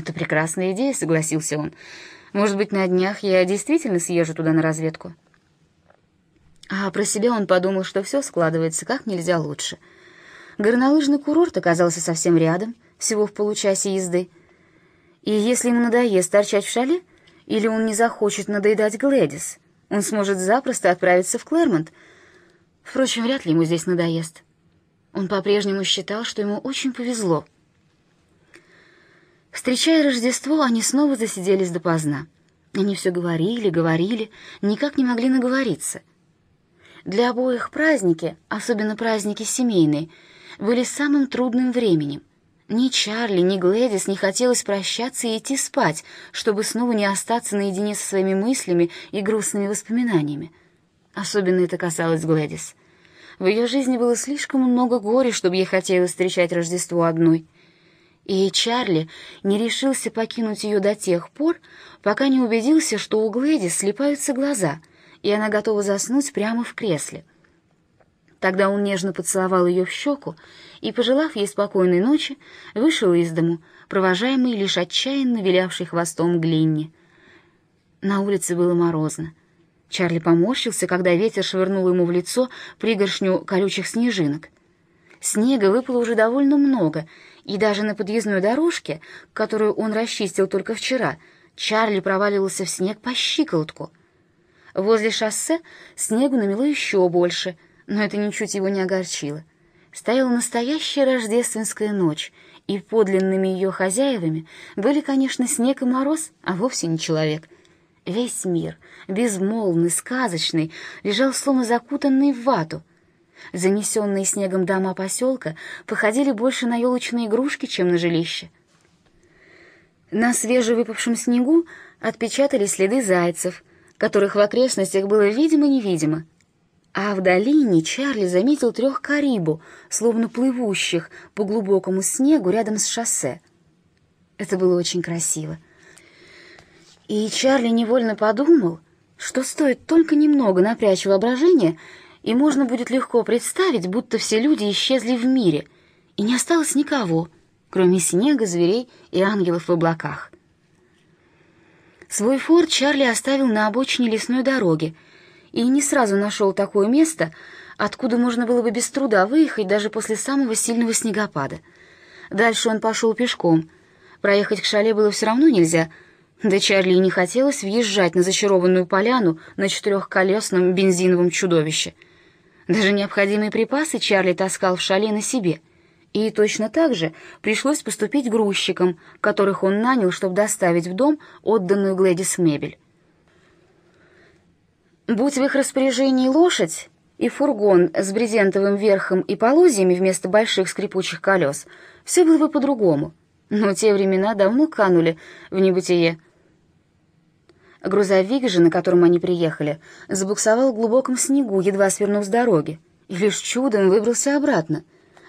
«Это прекрасная идея», — согласился он. «Может быть, на днях я действительно съезжу туда на разведку?» А про себя он подумал, что все складывается как нельзя лучше. Горнолыжный курорт оказался совсем рядом, всего в получасе езды. И если ему надоест торчать в шале, или он не захочет надоедать Глэдис, он сможет запросто отправиться в Клэрмонт. Впрочем, вряд ли ему здесь надоест. Он по-прежнему считал, что ему очень повезло. Встречая Рождество, они снова засиделись допоздна. Они все говорили, говорили, никак не могли наговориться. Для обоих праздники, особенно праздники семейные, были самым трудным временем. Ни Чарли, ни Глэдис не хотелось прощаться и идти спать, чтобы снова не остаться наедине со своими мыслями и грустными воспоминаниями. Особенно это касалось Глэдис. В ее жизни было слишком много горя, чтобы ей хотелось встречать Рождество одной. И Чарли не решился покинуть ее до тех пор, пока не убедился, что у Глэдис слепаются глаза, и она готова заснуть прямо в кресле. Тогда он нежно поцеловал ее в щеку и, пожелав ей спокойной ночи, вышел из дому, провожаемый лишь отчаянно вилявший хвостом Глинни. На улице было морозно. Чарли поморщился, когда ветер швырнул ему в лицо пригоршню колючих снежинок. Снега выпало уже довольно много, и даже на подъездной дорожке, которую он расчистил только вчера, Чарли проваливался в снег по щиколотку. Возле шоссе снегу намело еще больше — но это ничуть его не огорчило. Стояла настоящая рождественская ночь, и подлинными ее хозяевами были, конечно, снег и мороз, а вовсе не человек. Весь мир, безмолвный, сказочный, лежал словно закутанный в вату. Занесенные снегом дома поселка походили больше на елочные игрушки, чем на жилище. На свежевыпавшем снегу отпечатались следы зайцев, которых в окрестностях было видимо-невидимо, а в долине Чарли заметил трех карибу, словно плывущих по глубокому снегу рядом с шоссе. Это было очень красиво. И Чарли невольно подумал, что стоит только немного напрячь воображение, и можно будет легко представить, будто все люди исчезли в мире, и не осталось никого, кроме снега, зверей и ангелов в облаках. Свой форт Чарли оставил на обочине лесной дороги — и не сразу нашел такое место, откуда можно было бы без труда выехать даже после самого сильного снегопада. Дальше он пошел пешком. Проехать к шале было все равно нельзя, да Чарли и не хотелось въезжать на зачарованную поляну на четырехколесном бензиновом чудовище. Даже необходимые припасы Чарли таскал в шале на себе. И точно так же пришлось поступить грузчикам, которых он нанял, чтобы доставить в дом отданную Глэдис мебель. Будь в их распоряжении лошадь и фургон с брезентовым верхом и полозьями вместо больших скрипучих колес, все было бы по-другому. Но те времена давно канули в небытие. Грузовик же, на котором они приехали, забуксовал в глубоком снегу, едва свернув с дороги, и лишь чудом выбрался обратно.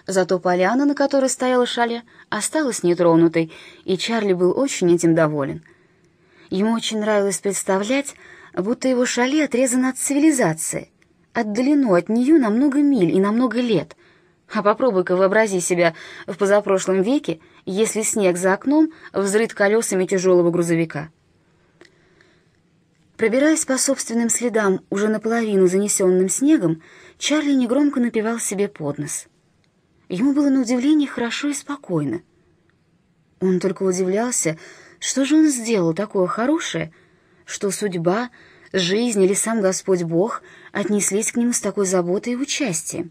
Зато поляна, на которой стояла шале, осталась нетронутой, и Чарли был очень этим доволен. Ему очень нравилось представлять, будто его шале отрезано от цивилизации, отдалено от нее на много миль и на много лет. А попробуй-ка вообрази себя в позапрошлом веке, если снег за окном взрыт колесами тяжелого грузовика. Пробираясь по собственным следам, уже наполовину занесенным снегом, Чарли негромко напевал себе под нос. Ему было на удивление хорошо и спокойно. Он только удивлялся, что же он сделал такое хорошее, что судьба, жизнь или сам Господь Бог отнеслись к нему с такой заботой и участием.